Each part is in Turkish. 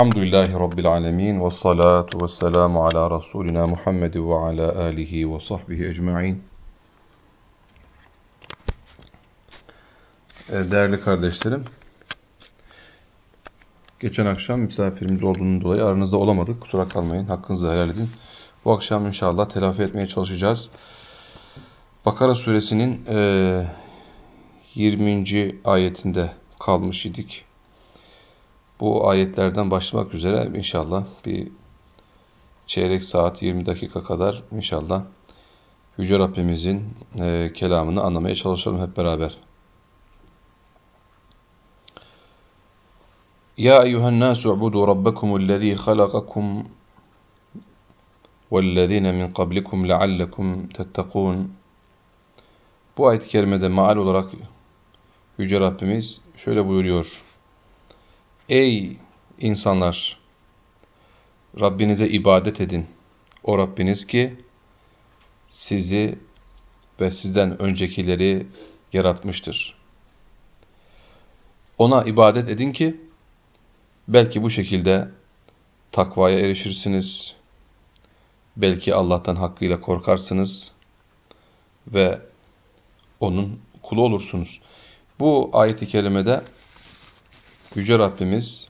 Elhamdülillahi Rabbil alemin ve salatu ve selamu ala Resulina Muhammed ve ala alihi ve sahbihi ecma'in. E, değerli kardeşlerim, geçen akşam misafirimiz olduğundan dolayı aranızda olamadık. Kusura kalmayın, hakkınızı helal edin. Bu akşam inşallah telafi etmeye çalışacağız. Bakara suresinin e, 20. ayetinde kalmış idik. Bu ayetlerden başlamak üzere inşallah bir çeyrek saat 20 dakika kadar inşallah Yüce Rabbimizin e, kelamını anlamaya çalışalım hep beraber. Ya eyyühen nasu ubudu rabbekumullezî halakakum vellezîne min qablikum leallekum tettekûn Bu ayet-i kerimede maal olarak Yüce Rabbimiz şöyle buyuruyor. Ey insanlar! Rabbinize ibadet edin. O Rabbiniz ki sizi ve sizden öncekileri yaratmıştır. Ona ibadet edin ki belki bu şekilde takvaya erişirsiniz. Belki Allah'tan hakkıyla korkarsınız ve onun kulu olursunuz. Bu ayet-i kerimede Yüce Rabbimiz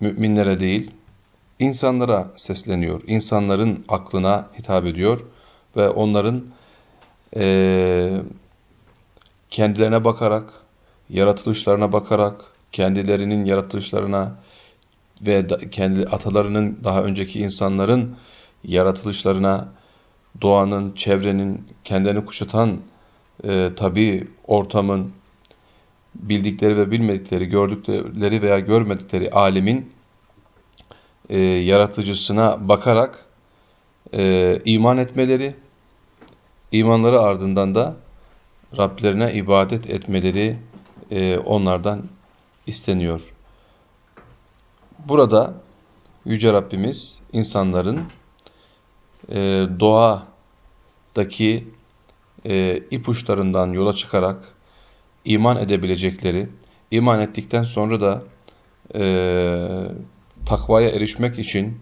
müminlere değil, insanlara sesleniyor. İnsanların aklına hitap ediyor ve onların e, kendilerine bakarak, yaratılışlarına bakarak, kendilerinin yaratılışlarına ve kendi atalarının daha önceki insanların yaratılışlarına, doğanın, çevrenin, kendilerini kuşatan e, tabi ortamın, bildikleri ve bilmedikleri, gördükleri veya görmedikleri alemin e, yaratıcısına bakarak e, iman etmeleri, imanları ardından da Rablerine ibadet etmeleri e, onlardan isteniyor. Burada Yüce Rabbimiz insanların e, doğadaki e, ipuçlarından yola çıkarak iman edebilecekleri, iman ettikten sonra da e, takvaya erişmek için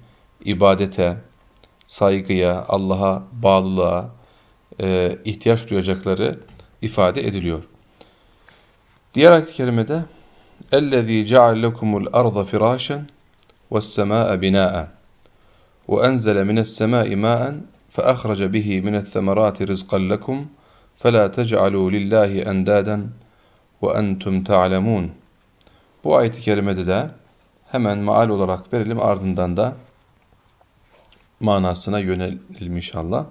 ibadete, saygıya, Allah'a bağlılığa e, ihtiyaç duyacakları ifade ediliyor. Diğer ayet-i kerimede اَلَّذ۪ي جَعَلْ لَكُمُ الْأَرْضَ فِرَاشًا وَالسَّمَاءَ بِنَاءً وَأَنْزَلَ مِنَ السَّمَاءِ مَاءً فَأَخْرَجَ بِهِ مِنَ الثَّمَرَاتِ رِزْقًا لَكُمْ فَلَا تَجْعَلُوا لِلّٰهِ ve entum ta'lemun. Bu ayet-i kerimede de hemen maal olarak verelim ardından da manasına yönelim inşallah.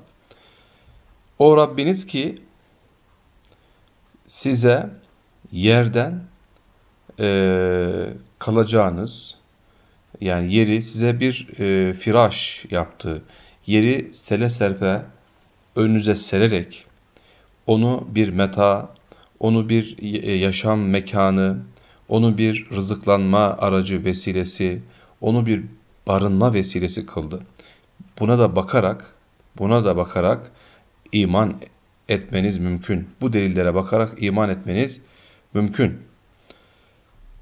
O Rabbiniz ki size yerden e, kalacağınız yani yeri size bir e, firaş yaptı. Yeri sele serpe önünüze sererek onu bir meta onu bir e, yaşam mekanı, onu bir rızıklanma aracı vesilesi, onu bir barınma vesilesi kıldı. Buna da bakarak, buna da bakarak iman etmeniz mümkün. Bu delillere bakarak iman etmeniz mümkün.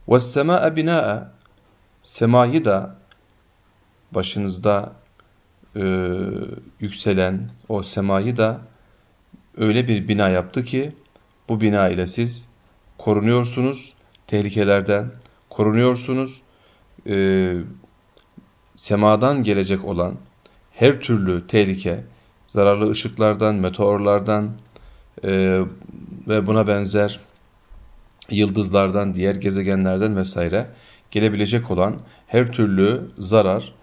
وَالسَّمَاءَ بِنَاءَ Semayı da başınızda e, yükselen o semayı da öyle bir bina yaptı ki bu bina ile siz korunuyorsunuz, tehlikelerden korunuyorsunuz. Ee, semadan gelecek olan her türlü tehlike, zararlı ışıklardan, meteorlardan e, ve buna benzer yıldızlardan, diğer gezegenlerden vesaire gelebilecek olan her türlü zarar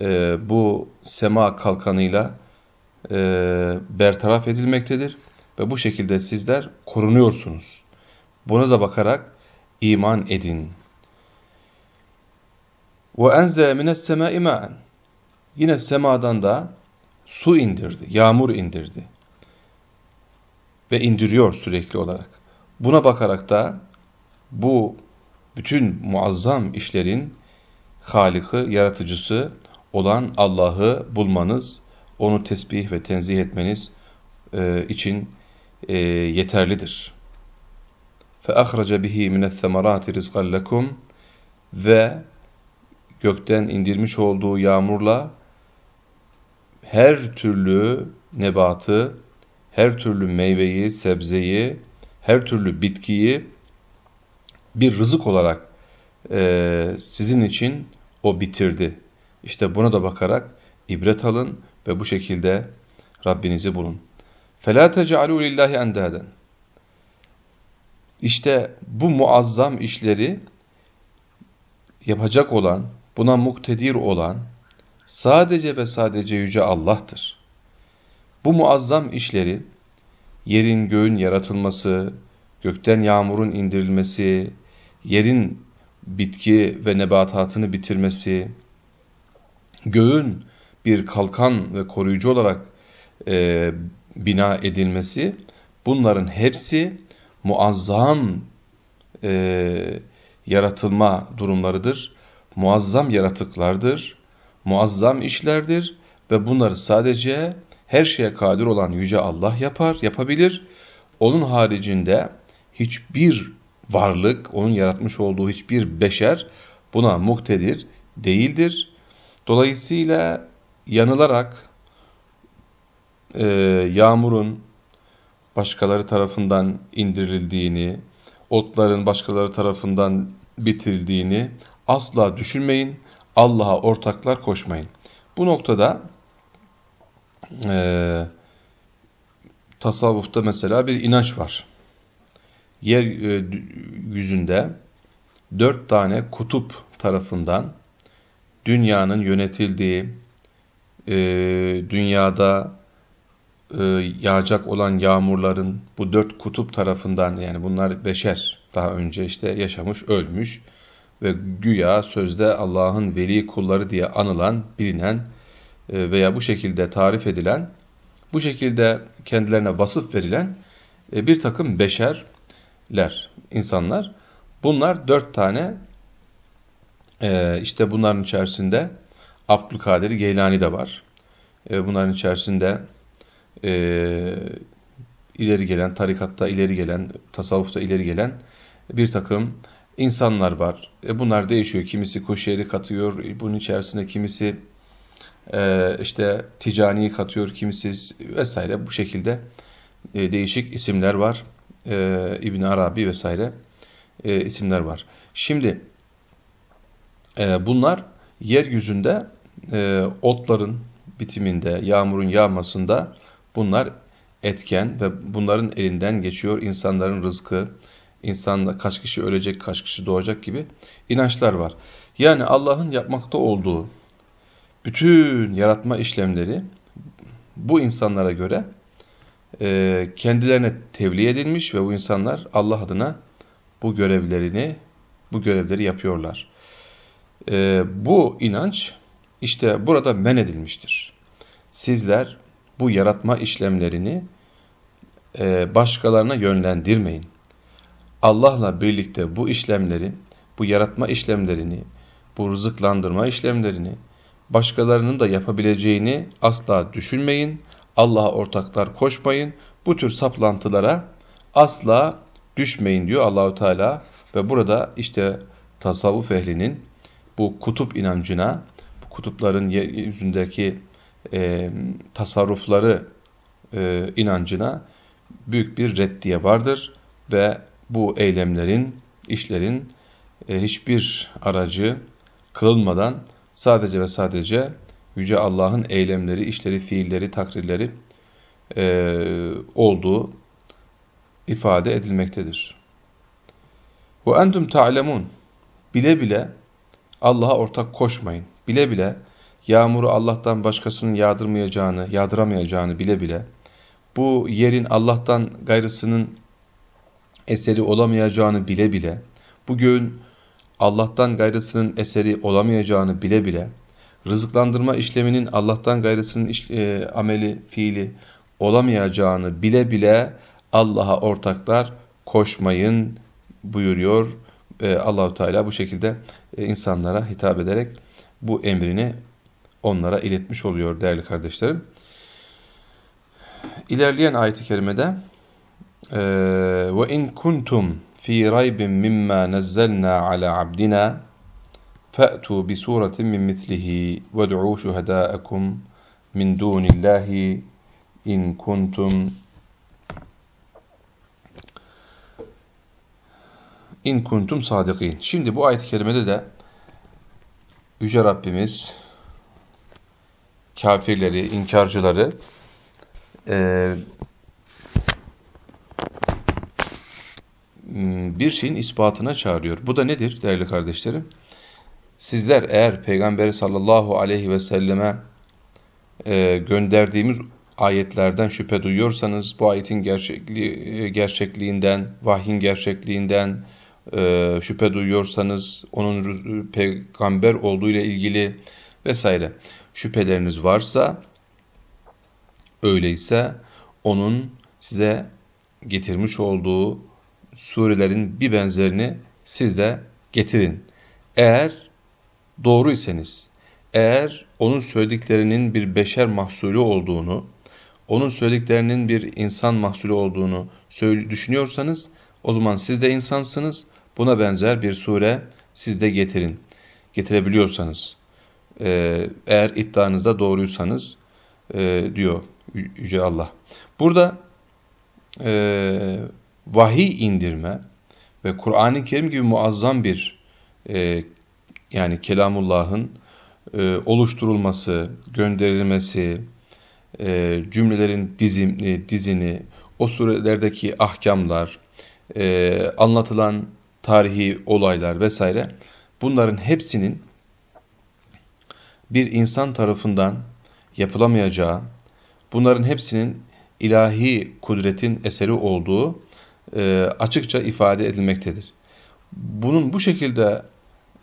e, bu sema kalkanıyla e, bertaraf edilmektedir Ve bu şekilde sizler korunuyorsunuz. Buna da bakarak iman edin. وَاَنْزَلَ مِنَ السَّمَاءِ مَاءً Yine semadan da su indirdi, yağmur indirdi. Ve indiriyor sürekli olarak. Buna bakarak da bu bütün muazzam işlerin Halik'i, yaratıcısı olan Allah'ı bulmanız, onu tesbih ve tenzih etmeniz e, için e, yeterlidir. فَأَخْرَجَ بِهِ مِنَ الثَّمَرَاتِ رِزْقًا لَكُمْ ve gökten indirmiş olduğu yağmurla her türlü nebatı, her türlü meyveyi, sebzeyi, her türlü bitkiyi bir rızık olarak e, sizin için o bitirdi. İşte buna da bakarak ibret alın ve bu şekilde Rabbinizi bulun. فَلَا تَجْعَلُوا لِلّٰهِ اَنْدَادًا İşte bu muazzam işleri yapacak olan, buna muktedir olan sadece ve sadece Yüce Allah'tır. Bu muazzam işleri yerin göğün yaratılması, gökten yağmurun indirilmesi, yerin bitki ve nebatatını bitirmesi, göğün bir kalkan ve koruyucu olarak e, bina edilmesi, bunların hepsi muazzam e, yaratılma durumlarıdır. Muazzam yaratıklardır, muazzam işlerdir ve bunları sadece her şeye kadir olan Yüce Allah yapar, yapabilir. Onun haricinde hiçbir varlık, onun yaratmış olduğu hiçbir beşer buna muktedir değildir. Dolayısıyla yanılarak e, yağmurun başkaları tarafından indirildiğini, otların başkaları tarafından bitirildiğini asla düşünmeyin. Allah'a ortaklar koşmayın. Bu noktada e, tasavvufta mesela bir inanç var. Yer e, yüzünde dört tane kutup tarafından dünyanın yönetildiği, e, dünyada yağacak olan yağmurların bu dört kutup tarafından yani bunlar beşer daha önce işte yaşamış, ölmüş ve güya sözde Allah'ın veli kulları diye anılan, bilinen e, veya bu şekilde tarif edilen, bu şekilde kendilerine vasıf verilen e, bir takım beşerler, insanlar. Bunlar dört tane, e, işte bunların içerisinde Abdülkadir Geylani de var. Bunların içerisinde ileri gelen, tarikatta ileri gelen, tasavvufta ileri gelen bir takım insanlar var. Bunlar değişiyor. Kimisi kuşyeri katıyor, bunun içerisinde kimisi e, işte ticani katıyor kimisiz vesaire bu şekilde e, değişik isimler var. E, İbn Arabi vesaire e, isimler var. Şimdi e, bunlar yeryüzünde e, otların bitiminde, yağmurun yağmasında bunlar etken ve bunların elinden geçiyor insanların rızkı, insan kaç kişi ölecek, kaç kişi doğacak gibi inançlar var. Yani Allah'ın yapmakta olduğu bütün yaratma işlemleri bu insanlara göre e, kendilerine tevli edilmiş ve bu insanlar Allah adına bu görevlerini, bu görevleri yapıyorlar. E, bu inanç işte burada men edilmiştir. Sizler bu yaratma işlemlerini e, başkalarına yönlendirmeyin. Allah'la birlikte bu işlemleri, bu yaratma işlemlerini, bu rızıklandırma işlemlerini, başkalarının da yapabileceğini asla düşünmeyin. Allah'a ortaklar koşmayın. Bu tür saplantılara asla düşmeyin diyor Allahu Teala ve burada işte tasavvuf ehlinin bu kutup inancına, bu kutupların yüzündeki e, tasarrufları e, inancına büyük bir reddiye vardır ve bu eylemlerin, işlerin e, hiçbir aracı kılınmadan sadece ve sadece Yüce Allah'ın eylemleri, işleri, fiilleri, takrirleri e, olduğu ifade edilmektedir. Bu entum ta'lemun bile bile Allah'a ortak koşmayın. Bile bile yağmuru Allah'tan başkasının yağdırmayacağını, yağdıramayacağını bile bile bu yerin Allah'tan gayrısının eseri olamayacağını bile bile bu göğün Allah'tan gayrısının eseri olamayacağını bile bile, rızıklandırma işleminin Allah'tan gayrısının iş, e, ameli, fiili olamayacağını bile bile Allah'a ortaklar koşmayın buyuruyor. E, Allahu Teala bu şekilde e, insanlara hitap ederek bu emrini onlara iletmiş oluyor değerli kardeşlerim. İlerleyen ayet-i kerimede e, ve in kuntum fi raybin mimma nazzalna ala abdina fa'tu bi suratin min mislihi ved'u şuhada'akum min dunillahi in kuntum in kuntum sadikin. Şimdi bu ayet-i kerimede de Yüce Rabbimiz kafirleri, inkarcıları e, bir şeyin ispatına çağırıyor. Bu da nedir değerli kardeşlerim? Sizler eğer Peygamber sallallahu aleyhi ve selleme e, gönderdiğimiz ayetlerden şüphe duyuyorsanız, bu ayetin gerçekliği, gerçekliğinden, vahyin gerçekliğinden, e, şüphe duyuyorsanız, onun peygamber olduğu ile ilgili vesaire şüpheleriniz varsa, öyleyse onun size getirmiş olduğu surelerin bir benzerini siz de getirin. Eğer doğruysanız, eğer onun söylediklerinin bir beşer mahsulü olduğunu, onun söylediklerinin bir insan mahsulü olduğunu düşünüyorsanız, o zaman siz de insansınız, Buna benzer bir sure siz de getirin. Getirebiliyorsanız. Ee, eğer iddianızda doğruysanız e, diyor Yüce Allah. Burada e, vahiy indirme ve Kur'an-ı Kerim gibi muazzam bir e, yani Kelamullah'ın oluşturulması, gönderilmesi, cümlelerin dizim, dizini, o surelerdeki ahkamlar, anlatılan tarihi olaylar vesaire bunların hepsinin bir insan tarafından yapılamayacağı, bunların hepsinin ilahi kudretin eseri olduğu e, açıkça ifade edilmektedir. Bunun bu şekilde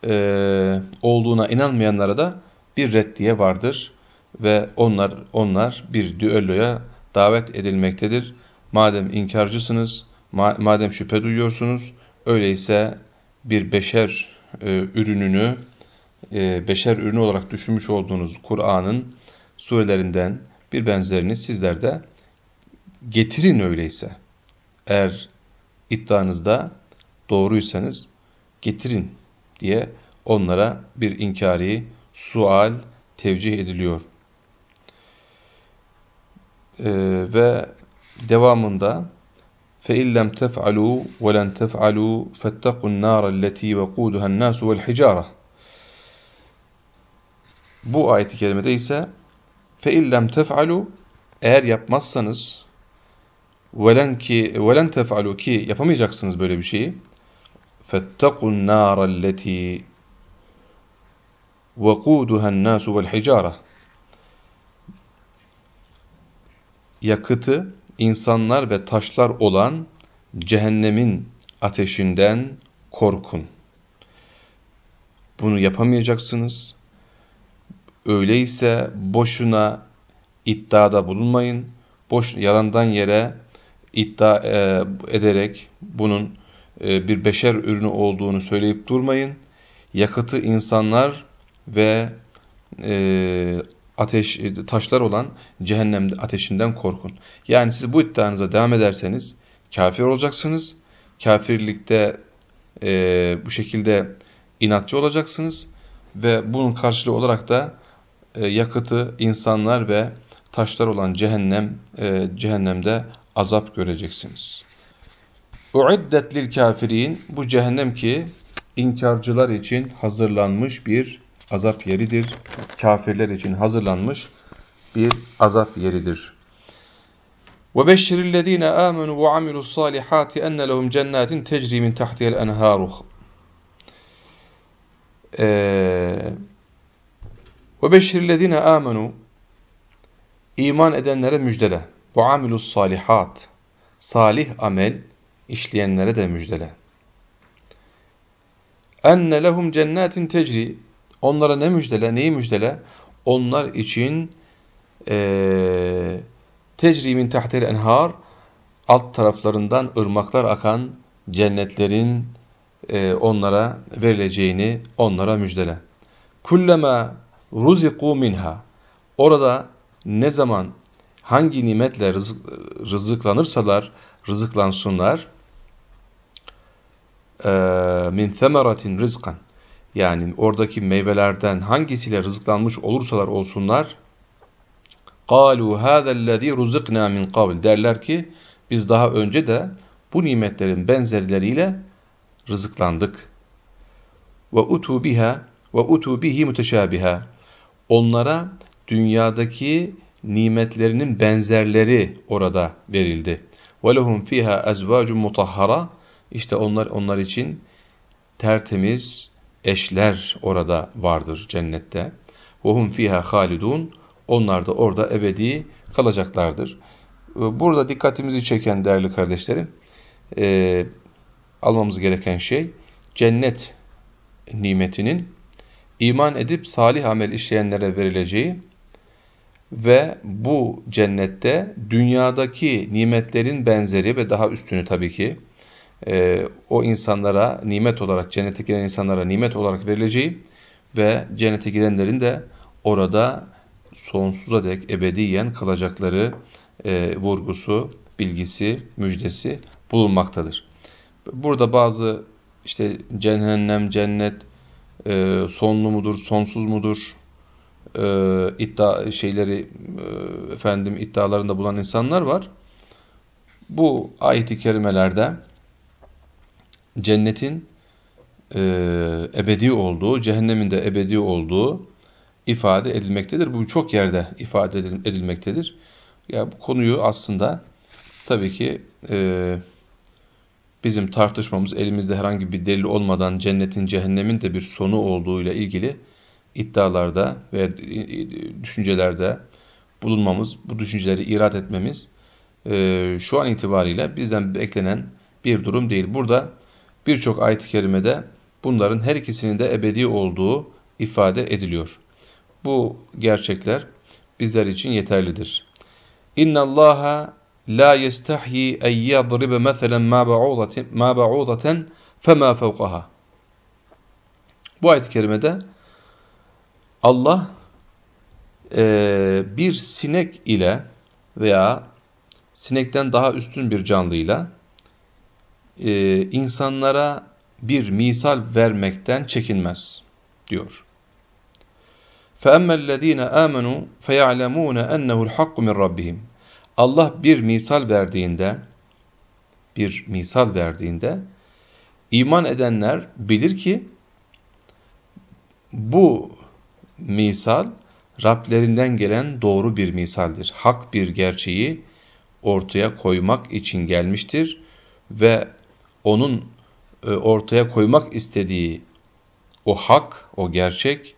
e, olduğuna inanmayanlara da bir reddiye vardır ve onlar onlar bir düelloya davet edilmektedir. Madem inkarcısınız, ma madem şüphe duyuyorsunuz, Öyleyse bir beşer e, ürününü, e, beşer ürünü olarak düşünmüş olduğunuz Kur'an'ın surelerinden bir benzerini sizler de getirin öyleyse. Eğer iddianızda doğruysanız getirin diye onlara bir inkari sual tevcih ediliyor. Ee, ve devamında فَاِنْ لَمْ تَفْعَلُوا وَلَنْ تَفْعَلُوا فَاتَّقُوا النَّارَ الَّتِي وَقُودُهَا النَّاسُ وَالْحِجَارَةِ Bu ayet-i kerimede ise فَاِنْ لَمْ تَفْعَلُوا Eğer yapmazsanız وَلَنْ ki وَلَنْ تَفْعَلُوا ki yapamayacaksınız böyle bir şeyi فَاتَّقُوا النَّارَ الَّتِي وَقُودُهَا النَّاسُ وَالْحِجَارَةِ Yakıtı insanlar ve taşlar olan cehennemin ateşinden korkun. Bunu yapamayacaksınız. Öyleyse boşuna iddiada bulunmayın. Boş yalandan yere iddia e, ederek bunun e, bir beşer ürünü olduğunu söyleyip durmayın. Yakıtı insanlar ve e, ateş e, taşlar olan cehennem ateşinden korkun. Yani siz bu iddianıza devam ederseniz kafir olacaksınız. Kafirlikte e, bu şekilde inatçı olacaksınız ve bunun karşılığı olarak da yakıtı insanlar ve taşlar olan cehennem e, cehennemde azap göreceksiniz. Uiddet lil kafirin bu cehennem ki inkarcılar için hazırlanmış bir azap yeridir. Kafirler için hazırlanmış bir azap yeridir. وَبَشِّرِ الَّذ۪ينَ آمَنُوا وَعَمِلُوا الصَّالِحَاتِ اَنَّ لَهُمْ جَنَّاتٍ تَجْرِي مِنْ تَحْتِهَا الْاَنْهَارُ ve beşirlezine amenu iman edenlere müjdele. Ve amilus salihat. Salih amel işleyenlere de müjdele. Enne lehum cennetin tecri. Onlara ne müjdele, neyi müjdele? Onlar için e, tecrimin tahtir enhar alt taraflarından ırmaklar akan cennetlerin e, onlara verileceğini onlara müjdele. Kullema ruziku minha orada ne zaman hangi nimetle rızık, rızıklanırsalar rızıklansınlar e, min semeratin rizkan yani oradaki meyvelerden hangisiyle rızıklanmış olursalar olsunlar قَالُوا هَذَا الَّذ۪ي رُزِقْنَا مِنْ قَبْلِ derler ki biz daha önce de bu nimetlerin benzerleriyle rızıklandık. Ve utu biha ve utu bihi muteşabiha. Onlara dünyadaki nimetlerinin benzerleri orada verildi. Ve lehum fiha azvacun mutahhara. İşte onlar onlar için tertemiz eşler orada vardır cennette. Hum fiha halidun. Onlar da orada ebedi kalacaklardır. Burada dikkatimizi çeken değerli kardeşlerim, e, almamız gereken şey cennet nimetinin iman edip salih amel işleyenlere verileceği ve bu cennette dünyadaki nimetlerin benzeri ve daha üstünü tabii ki e, o insanlara nimet olarak, cennete giren insanlara nimet olarak verileceği ve cennete girenlerin de orada sonsuza dek ebediyen kalacakları e, vurgusu, bilgisi, müjdesi bulunmaktadır. Burada bazı işte cehennem, cennet e, sonlu mudur, sonsuz mudur e, iddia şeyleri e, efendim iddialarında bulan insanlar var. Bu ayet-i kerimelerde cennetin e, ebedi olduğu, cehennemin de ebedi olduğu ifade edilmektedir. Bu çok yerde ifade edilmektedir. Ya bu konuyu aslında tabii ki e, bizim tartışmamız elimizde herhangi bir delil olmadan cennetin cehennemin de bir sonu olduğuyla ilgili iddialarda ve düşüncelerde bulunmamız, bu düşünceleri irad etmemiz e, şu an itibariyle bizden beklenen bir durum değil. Burada birçok ayet-i kerimede bunların her ikisinin de ebedi olduğu ifade ediliyor. Bu gerçekler bizler için yeterlidir. İnna Allaha la yestahyi en yadribe meselen ma ba'udaten ma ba'udaten fema fawqaha. Bu ayet-i kerimede Allah e, bir sinek ile veya sinekten daha üstün bir canlıyla e, insanlara bir misal vermekten çekinmez diyor. فَأَمَّا الَّذ۪ينَ آمَنُوا فَيَعْلَمُونَ اَنَّهُ الْحَقُّ مِنْ رَبِّهِمْ Allah bir misal verdiğinde, bir misal verdiğinde, iman edenler bilir ki, bu misal, Rablerinden gelen doğru bir misaldir. Hak bir gerçeği ortaya koymak için gelmiştir ve onun e, ortaya koymak istediği o hak, o gerçek,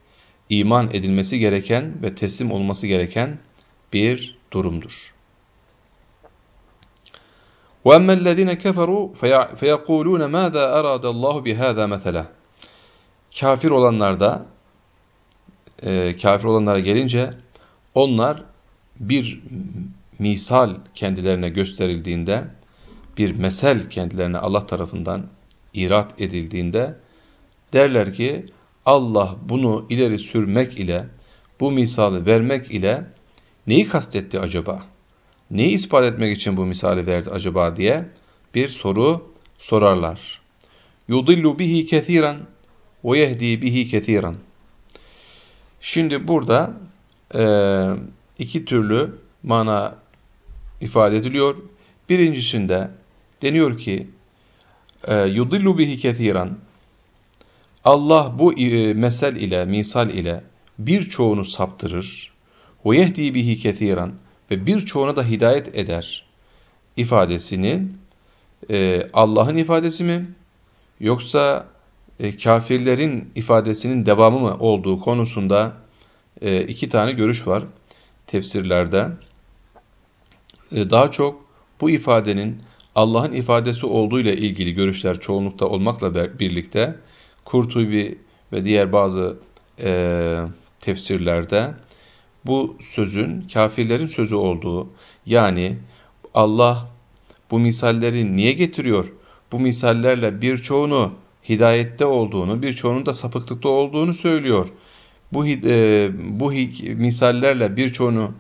iman edilmesi gereken ve teslim olması gereken bir durumdur. وَأَمَّا الَّذ۪ينَ كَفَرُوا فَيَقُولُونَ مَاذَا أَرَادَ اللّٰهُ بِهَذَا مَثَلًا Kafir olanlar da, e, kafir olanlara gelince, onlar bir misal kendilerine gösterildiğinde, bir mesel kendilerine Allah tarafından irat edildiğinde, derler ki, Allah bunu ileri sürmek ile, bu misali vermek ile neyi kastetti acaba? Neyi ispat etmek için bu misali verdi acaba diye bir soru sorarlar. Yudillu bihi kethiran ve yehdi bihi kethiran. Şimdi burada e, iki türlü mana ifade ediliyor. Birincisinde deniyor ki e, yudillu bihi kethiran Allah bu e, mesel ile, misal ile birçoğunu saptırır. Ve yehdi bihi kethiran ve birçoğuna da hidayet eder ifadesinin e, Allah'ın ifadesi mi yoksa e, kafirlerin ifadesinin devamı mı olduğu konusunda e, iki tane görüş var tefsirlerde. E, daha çok bu ifadenin Allah'ın ifadesi olduğu ile ilgili görüşler çoğunlukta olmakla birlikte Kurtubi ve diğer bazı e, tefsirlerde bu sözün kafirlerin sözü olduğu yani Allah bu misalleri niye getiriyor? Bu misallerle birçoğunu hidayette olduğunu, birçoğunun da sapıklıkta olduğunu söylüyor. Bu e, bu misallerle birçoğunu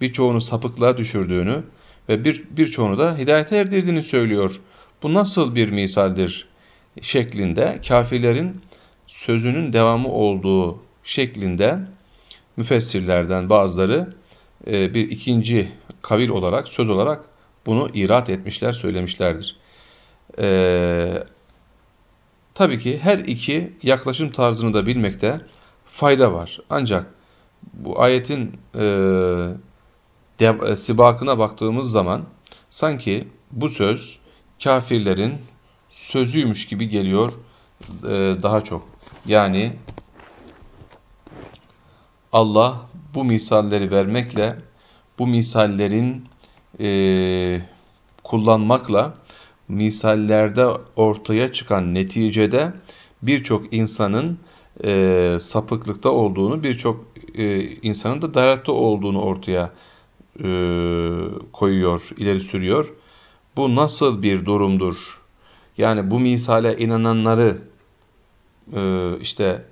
birçoğunu sapıklığa düşürdüğünü ve bir birçoğunu da hidayete erdirdiğini söylüyor. Bu nasıl bir misaldir şeklinde kafirlerin sözünün devamı olduğu şeklinde müfessirlerden bazıları e, bir ikinci kavil olarak, söz olarak bunu irat etmişler, söylemişlerdir. E, tabii ki her iki yaklaşım tarzını da bilmekte fayda var. Ancak bu ayetin e, de, e, sibakına baktığımız zaman sanki bu söz kafirlerin sözüymüş gibi geliyor e, daha çok. Yani Allah bu misalleri vermekle, bu misallerin e, kullanmakla, misallerde ortaya çıkan neticede birçok insanın e, sapıklıkta olduğunu, birçok e, insanın da dalatte olduğunu ortaya e, koyuyor, ileri sürüyor. Bu nasıl bir durumdur? Yani bu misale inananları e, işte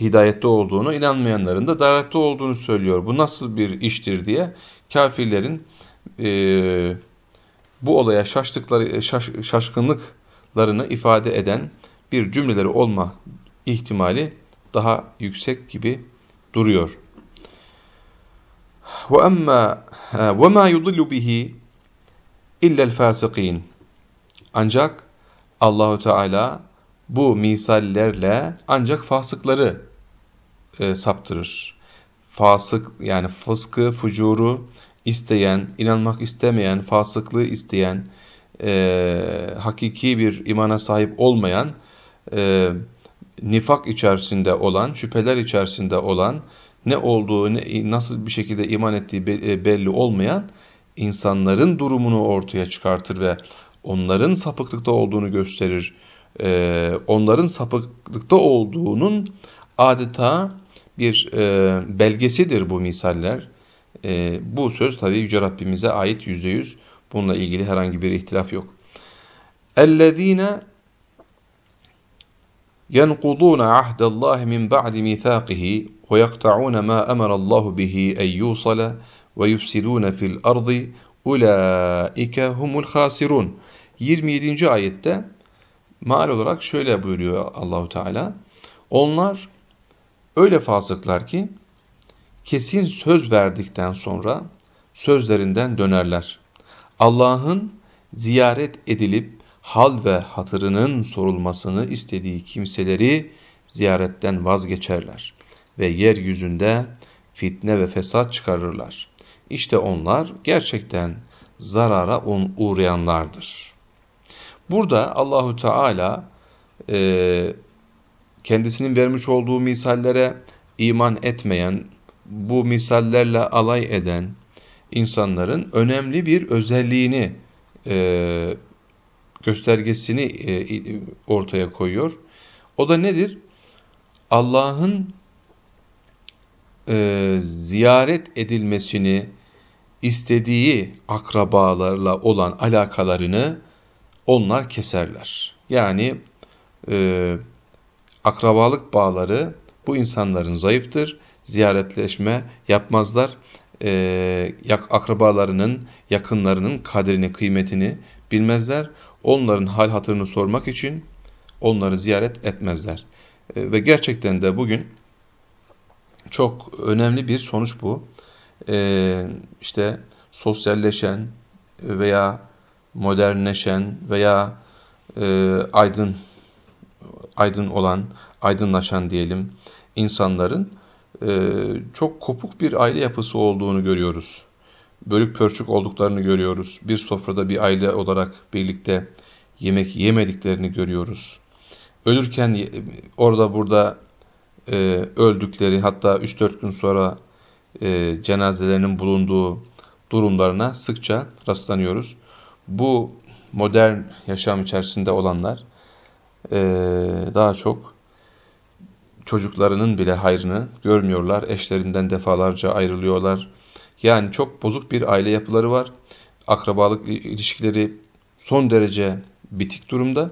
hidayette olduğunu, inanmayanların da dalalette olduğunu söylüyor. Bu nasıl bir iştir diye kafirlerin e, bu olaya şaştıkları, şaş, şaşkınlıklarını ifade eden bir cümleleri olma ihtimali daha yüksek gibi duruyor. وَأَمَّا وَمَا يُضِلُّ بِهِ اِلَّا الْفَاسِقِينَ Ancak Allahu Teala bu misallerle ancak fasıkları e, saptırır. Fasık yani fıskı, fucuru isteyen, inanmak istemeyen, fasıklığı isteyen, e, hakiki bir imana sahip olmayan, e, nifak içerisinde olan, şüpheler içerisinde olan, ne olduğu, ne, nasıl bir şekilde iman ettiği e, belli olmayan insanların durumunu ortaya çıkartır ve onların sapıklıkta olduğunu gösterir Ee, onların sapıklıkta olduğunun adeta bir e, belgesidir bu misaller. E, bu söz tabi Yüce Rabbimize ait yüzde yüz. Bununla ilgili herhangi bir ihtilaf yok. اَلَّذ۪ينَ يَنْقُضُونَ عَهْدَ اللّٰهِ مِنْ بَعْدِ مِيثَاقِهِ وَيَقْتَعُونَ مَا أَمَرَ اللّٰهُ بِهِ اَنْ يُوصَلَ وَيُفْسِدُونَ فِي الْأَرْضِ اُولَٰئِكَ هُمُ الْخَاسِرُونَ 27. ayette Mal olarak şöyle buyuruyor Allahu Teala. Onlar öyle fasıklar ki kesin söz verdikten sonra sözlerinden dönerler. Allah'ın ziyaret edilip hal ve hatırının sorulmasını istediği kimseleri ziyaretten vazgeçerler ve yeryüzünde fitne ve fesat çıkarırlar. İşte onlar gerçekten zarara uğrayanlardır. Burada Allahu Teala e, kendisinin vermiş olduğu misallere iman etmeyen, bu misallerle alay eden insanların önemli bir özelliğini, e, göstergesini e, ortaya koyuyor. O da nedir? Allah'ın e, ziyaret edilmesini istediği akrabalarla olan alakalarını onlar keserler. Yani e, akrabalık bağları bu insanların zayıftır. Ziyaretleşme yapmazlar. E, akrabalarının, yakınlarının kadrini, kıymetini bilmezler. Onların hal hatırını sormak için onları ziyaret etmezler. E, ve gerçekten de bugün çok önemli bir sonuç bu. E, işte sosyalleşen veya modernleşen veya e, aydın aydın olan, aydınlaşan diyelim insanların e, çok kopuk bir aile yapısı olduğunu görüyoruz. Bölük pörçük olduklarını görüyoruz. Bir sofrada bir aile olarak birlikte yemek yemediklerini görüyoruz. Ölürken orada burada e, öldükleri hatta 3-4 gün sonra e, cenazelerinin bulunduğu durumlarına sıkça rastlanıyoruz bu modern yaşam içerisinde olanlar e, daha çok çocuklarının bile hayrını görmüyorlar. Eşlerinden defalarca ayrılıyorlar. Yani çok bozuk bir aile yapıları var. Akrabalık ilişkileri son derece bitik durumda.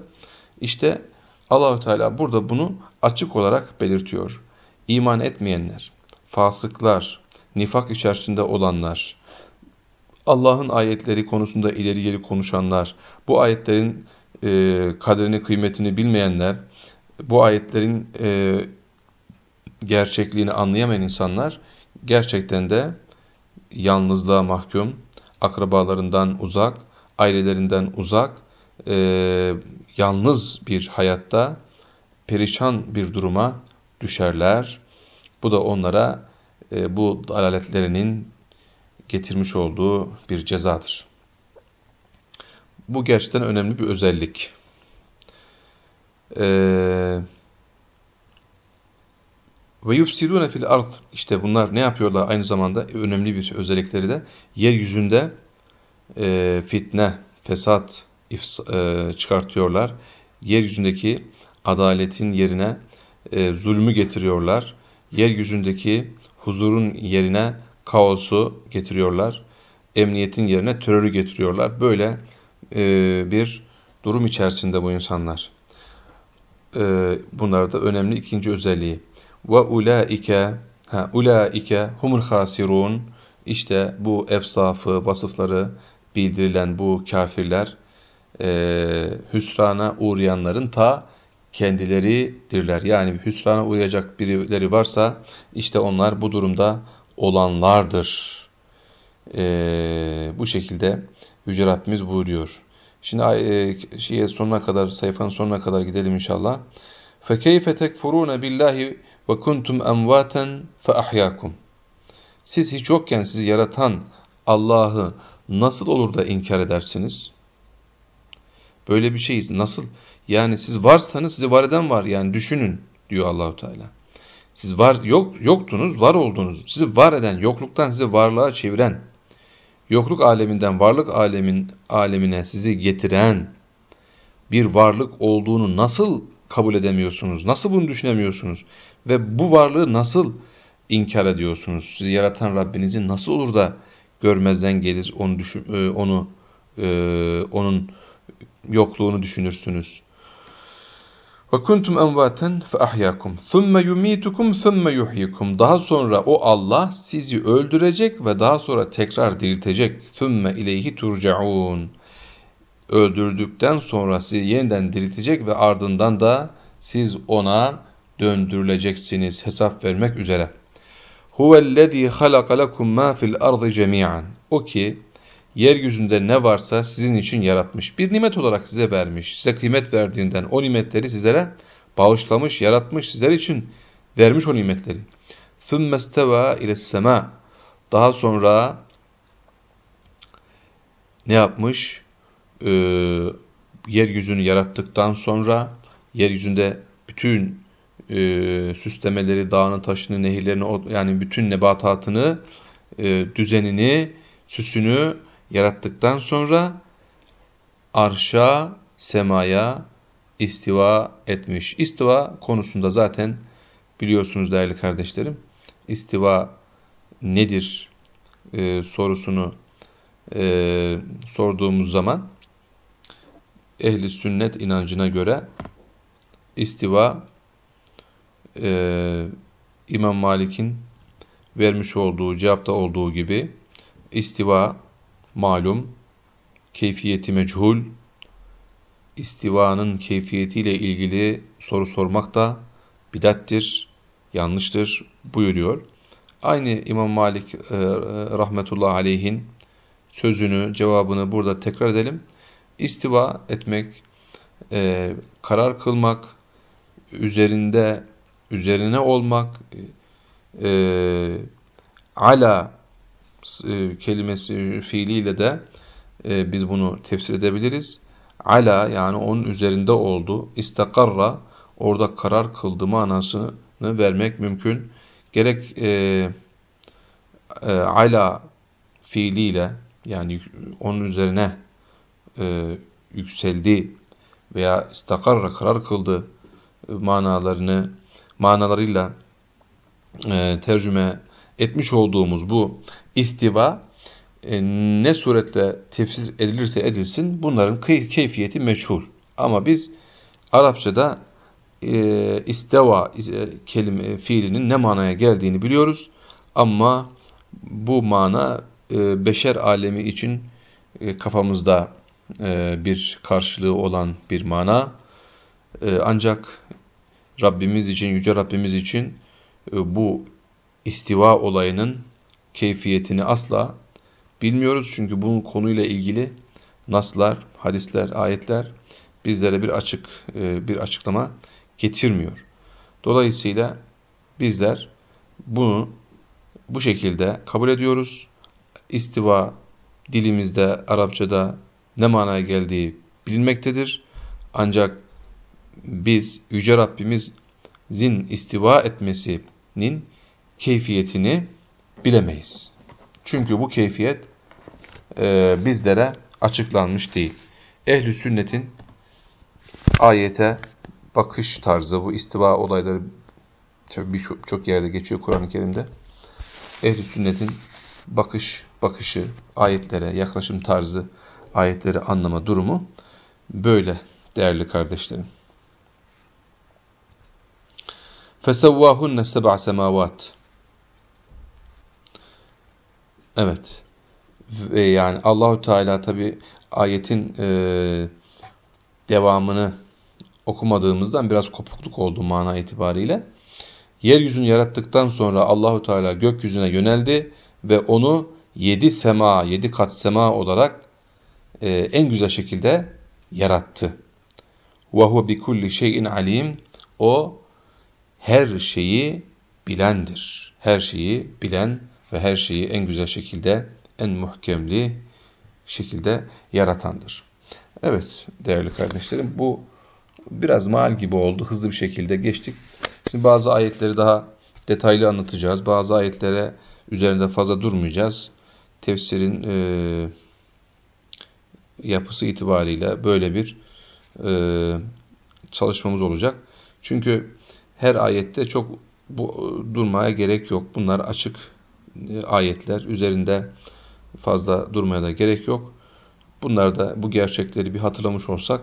İşte Allahu Teala burada bunu açık olarak belirtiyor. İman etmeyenler, fasıklar, nifak içerisinde olanlar, Allah'ın ayetleri konusunda ileri geri konuşanlar, bu ayetlerin e, kadrini kıymetini bilmeyenler, bu ayetlerin e, gerçekliğini anlayamayan insanlar gerçekten de yalnızlığa mahkum, akrabalarından uzak, ailelerinden uzak, e, yalnız bir hayatta perişan bir duruma düşerler. Bu da onlara e, bu dalaletlerinin getirmiş olduğu bir cezadır. Bu gerçekten önemli bir özellik. Eee ve yufsidune fil ard. İşte bunlar ne yapıyorlar aynı zamanda önemli bir özellikleri de yeryüzünde e, fitne, fesat ifs, e, çıkartıyorlar. Yeryüzündeki adaletin yerine e, zulmü getiriyorlar. Yeryüzündeki huzurun yerine kaosu getiriyorlar. Emniyetin yerine terörü getiriyorlar. Böyle e, bir durum içerisinde bu insanlar. E, bunlar da önemli ikinci özelliği ve ulaike ha ulaike humul hasirun işte bu efsafı, vasıfları bildirilen bu kafirler e, hüsrana uğrayanların ta kendileridirler. Yani hüsrana uğrayacak birileri varsa işte onlar bu durumda olanlardır. E, bu şekilde Yüce Rabbimiz buyuruyor. Şimdi e, şeye sonuna kadar, sayfanın sonuna kadar gidelim inşallah. فَكَيْفَ تَكْفُرُونَ بِاللّٰهِ وَكُنْتُمْ اَمْوَاتًا فَأَحْيَاكُمْ Siz hiç yokken sizi yaratan Allah'ı nasıl olur da inkar edersiniz? Böyle bir şeyiz. Nasıl? Yani siz varsanız sizi var eden var. Yani düşünün diyor Allahu Teala. Siz var yok yoktunuz, var oldunuz. Sizi var eden, yokluktan sizi varlığa çeviren, yokluk aleminden varlık alemin alemine sizi getiren bir varlık olduğunu nasıl kabul edemiyorsunuz? Nasıl bunu düşünemiyorsunuz? Ve bu varlığı nasıl inkar ediyorsunuz? Sizi yaratan Rabbinizi nasıl olur da görmezden gelir, onu düşün, e, onu e, onun yokluğunu düşünürsünüz? Envaten fe ahyakum. Thumma yumitukum thumma yuhyikum. Daha sonra o Allah sizi öldürecek ve daha sonra tekrar diriltecek. Thumma ileyhi turcaun öldürdükten sonra sizi yeniden diriltecek ve ardından da siz ona döndürüleceksiniz hesap vermek üzere. Huvellezî halaka lekum mâ fil ardı cemî'an. O ki yeryüzünde ne varsa sizin için yaratmış. Bir nimet olarak size vermiş. Size kıymet verdiğinden o nimetleri sizlere bağışlamış, yaratmış, sizler için vermiş o nimetleri. ثُمَّ اسْتَوَى اِلَى السَّمَاءِ Daha sonra ne yapmış? e, yeryüzünü yarattıktan sonra yeryüzünde bütün e, süslemeleri, dağını, taşını, nehirlerini, yani bütün nebatatını, e, düzenini, süsünü yarattıktan sonra arşa, semaya istiva etmiş. İstiva konusunda zaten biliyorsunuz değerli kardeşlerim. İstiva nedir e, sorusunu e, sorduğumuz zaman ehli sünnet inancına göre istiva e, İmam Malik'in vermiş olduğu cevapta olduğu gibi istiva malum keyfiyeti meçhul istivanın keyfiyetiyle ilgili soru sormak da bidattir, yanlıştır buyuruyor. Aynı İmam Malik e, rahmetullah aleyhin sözünü, cevabını burada tekrar edelim istiva etmek, e, karar kılmak, üzerinde üzerine olmak, e, ala e, kelimesi fiiliyle de e, biz bunu tefsir edebiliriz. Ala yani onun üzerinde oldu. İstakarra orada karar kıldı manasını vermek mümkün. Gerek e, e, ala fiiliyle yani onun üzerine e, yükseldi veya istakarra karar kıldı e, manalarını manalarıyla e, tercüme etmiş olduğumuz bu istiva e, ne suretle tefsir edilirse edilsin bunların keyfiyeti meçhul. Ama biz Arapçada e, isteva e, kelime fiilinin ne manaya geldiğini biliyoruz. Ama bu mana e, beşer alemi için e, kafamızda bir karşılığı olan bir mana. Ancak Rabbimiz için, Yüce Rabbimiz için bu istiva olayının keyfiyetini asla bilmiyoruz. Çünkü bunun konuyla ilgili naslar, hadisler, ayetler bizlere bir açık e, bir açıklama getirmiyor. Dolayısıyla bizler bunu bu şekilde kabul ediyoruz. İstiva dilimizde, Arapçada ne manaya geldiği bilinmektedir. Ancak biz Yüce Rabbimizin istiva etmesinin keyfiyetini bilemeyiz. Çünkü bu keyfiyet e, bizlere açıklanmış değil. Ehli sünnetin ayete bakış tarzı bu istiva olayları birçok çok yerde geçiyor Kur'an-ı Kerim'de. Ehli sünnetin bakış bakışı, ayetlere yaklaşım tarzı, ayetleri anlama durumu böyle değerli kardeşlerim. Fesevvahunne seb'a semavat. Evet. Ve yani Allahu Teala tabi ayetin e, devamını okumadığımızdan biraz kopukluk oldu mana itibariyle. Yeryüzünü yarattıktan sonra Allahu Teala gökyüzüne yöneldi ve onu yedi sema, yedi kat sema olarak e, en güzel şekilde yarattı. وَهُوَ بِكُلِّ şeyin alim. O her şeyi bilendir. Her şeyi bilen ve her şeyi en güzel şekilde, en muhkemli şekilde yaratandır. Evet değerli kardeşlerim bu biraz mal gibi oldu. Hızlı bir şekilde geçtik. Şimdi bazı ayetleri daha detaylı anlatacağız. Bazı ayetlere üzerinde fazla durmayacağız. Tefsirin e, yapısı itibariyle böyle bir e, çalışmamız olacak. Çünkü her ayette çok bu, durmaya gerek yok. Bunlar açık ayetler. Üzerinde fazla durmaya da gerek yok. Bunlar da bu gerçekleri bir hatırlamış olsak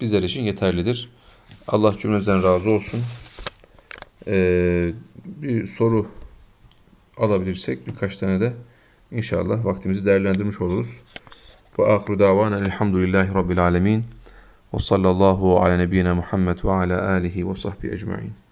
bizler için yeterlidir. Allah cümlemizden razı olsun. Ee, bir soru alabilirsek birkaç tane de inşallah vaktimizi değerlendirmiş oluruz. Ve ahru davana elhamdülillahi rabbil alemin. Ve sallallahu ala nebiyyina Muhammed ve ala alihi ve sahbihi ecma'in.